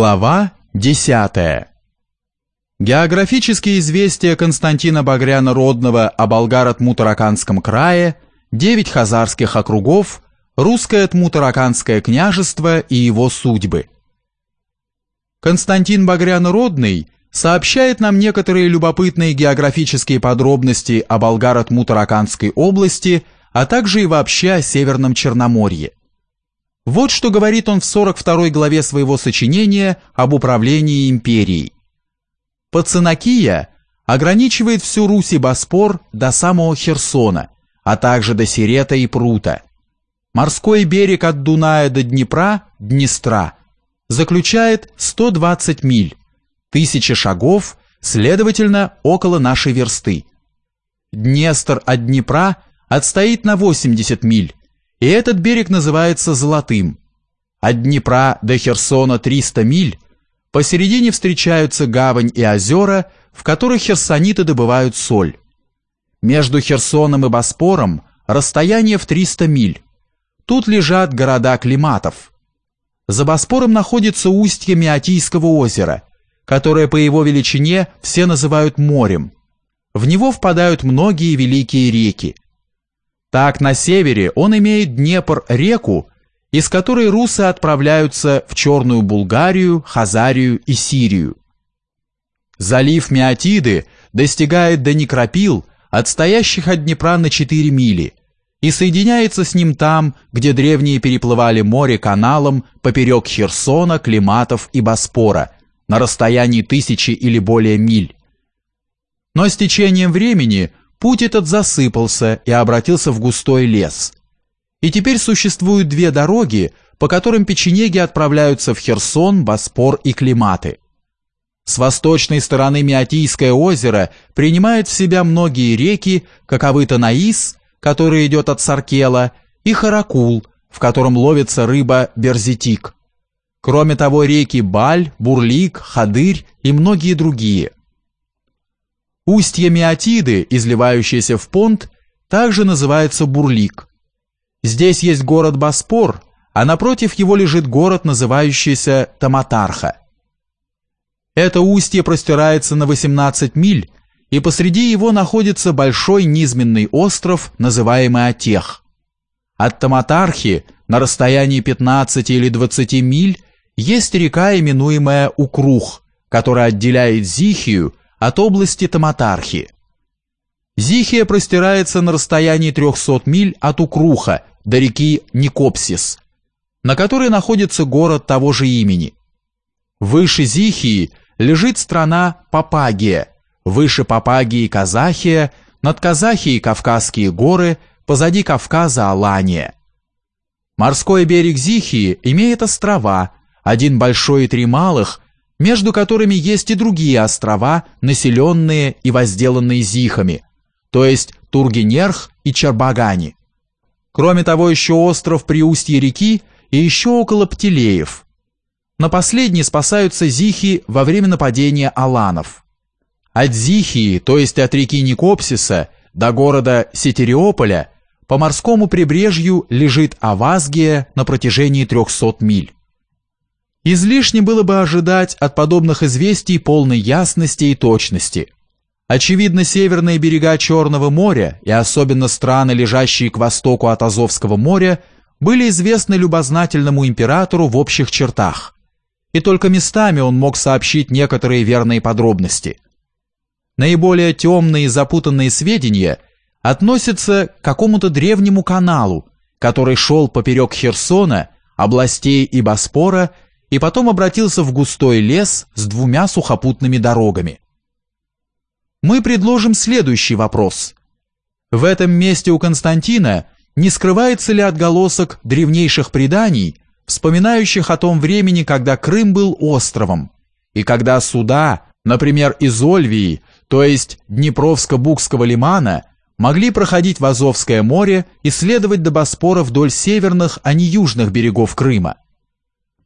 Глава 10. Географические известия Константина Багряна-Родного о Болгаро-Тмутараканском крае, девять хазарских округов, русское Тмутараканское княжество и его судьбы. Константин Багрян-Родный сообщает нам некоторые любопытные географические подробности о Болгаро-Тмутараканской области, а также и вообще о Северном Черноморье. Вот что говорит он в 42 главе своего сочинения об управлении империей. Пацанакия ограничивает всю Русь и Боспор до самого Херсона, а также до Сирета и Прута. Морской берег от Дуная до Днепра, Днестра, заключает 120 миль, тысячи шагов, следовательно, около нашей версты. Днестр от Днепра отстоит на 80 миль, и этот берег называется Золотым. От Днепра до Херсона 300 миль, посередине встречаются гавань и озера, в которых херсониты добывают соль. Между Херсоном и Боспором расстояние в 300 миль. Тут лежат города Климатов. За Боспором находится устье Меотийского озера, которое по его величине все называют морем. В него впадают многие великие реки. Так на севере он имеет Днепр-реку, из которой русы отправляются в Черную Булгарию, Хазарию и Сирию. Залив Меотиды достигает до Некропил, отстоящих от Днепра на 4 мили, и соединяется с ним там, где древние переплывали море каналом поперек Херсона, Климатов и Боспора на расстоянии тысячи или более миль. Но с течением времени Путь этот засыпался и обратился в густой лес. И теперь существуют две дороги, по которым печенеги отправляются в Херсон, Боспор и Климаты. С восточной стороны Меотийское озеро принимает в себя многие реки, каковы Танаис, который идет от Саркела, и Харакул, в котором ловится рыба берзитик. Кроме того, реки Баль, Бурлик, Хадырь и многие другие – Устье Меотиды, изливающееся в понт, также называется Бурлик. Здесь есть город Боспор, а напротив его лежит город, называющийся Таматарха. Это устье простирается на 18 миль, и посреди его находится большой низменный остров, называемый Отех. От Таматархи на расстоянии 15 или 20 миль есть река, именуемая Укрух, которая отделяет Зихию от области Таматархи. Зихия простирается на расстоянии 300 миль от Укруха до реки Никопсис, на которой находится город того же имени. Выше Зихии лежит страна Папагия, выше Папагии Казахия, над Казахией Кавказские горы, позади Кавказа Алания. Морской берег Зихии имеет острова, один большой и три малых, между которыми есть и другие острова, населенные и возделанные зихами, то есть Тургенерх и Чарбагани. Кроме того, еще остров при устье реки и еще около Птелеев. На последней спасаются зихи во время нападения аланов. От Зихии, то есть от реки Никопсиса, до города Сетериополя, по морскому прибрежью лежит Авазгия на протяжении 300 миль. Излишне было бы ожидать от подобных известий полной ясности и точности. Очевидно, северные берега Черного моря и особенно страны, лежащие к востоку от Азовского моря, были известны любознательному императору в общих чертах. И только местами он мог сообщить некоторые верные подробности. Наиболее темные и запутанные сведения относятся к какому-то древнему каналу, который шел поперек Херсона, областей и Боспора и потом обратился в густой лес с двумя сухопутными дорогами. Мы предложим следующий вопрос. В этом месте у Константина не скрывается ли отголосок древнейших преданий, вспоминающих о том времени, когда Крым был островом, и когда суда, например, из Ольвии, то есть Днепровско-Букского лимана, могли проходить в Азовское море и следовать до Боспора вдоль северных, а не южных берегов Крыма.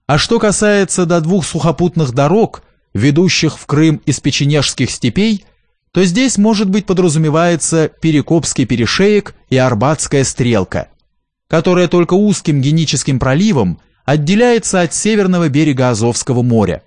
А что касается до двух сухопутных дорог, ведущих в Крым из печенежских степей, то здесь, может быть, подразумевается Перекопский перешеек и Арбатская стрелка, которая только узким геническим проливом отделяется от северного берега Азовского моря